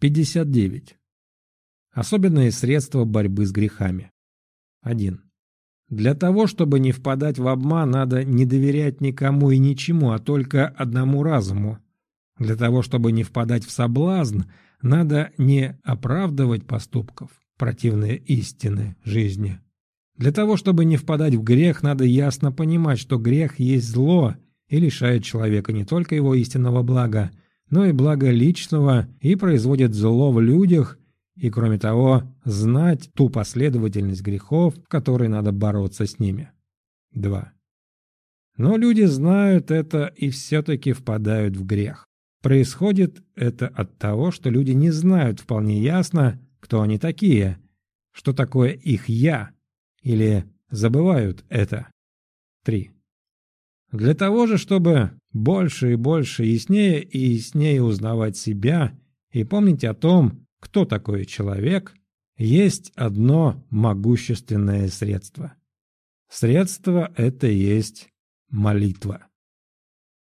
59. Особенные средства борьбы с грехами. 1. Для того, чтобы не впадать в обман, надо не доверять никому и ничему, а только одному разуму. Для того, чтобы не впадать в соблазн, надо не оправдывать поступков, противные истины жизни. Для того, чтобы не впадать в грех, надо ясно понимать, что грех есть зло и лишает человека не только его истинного блага, но и блага личного и производит зло в людях и, кроме того, знать ту последовательность грехов, в которой надо бороться с ними. 2. Но люди знают это и все-таки впадают в грех. Происходит это от того, что люди не знают вполне ясно, кто они такие, что такое их «я», или забывают это. 3. Для того же, чтобы больше и больше, яснее и яснее узнавать себя и помнить о том, кто такой человек, есть одно могущественное средство. Средство это есть молитва.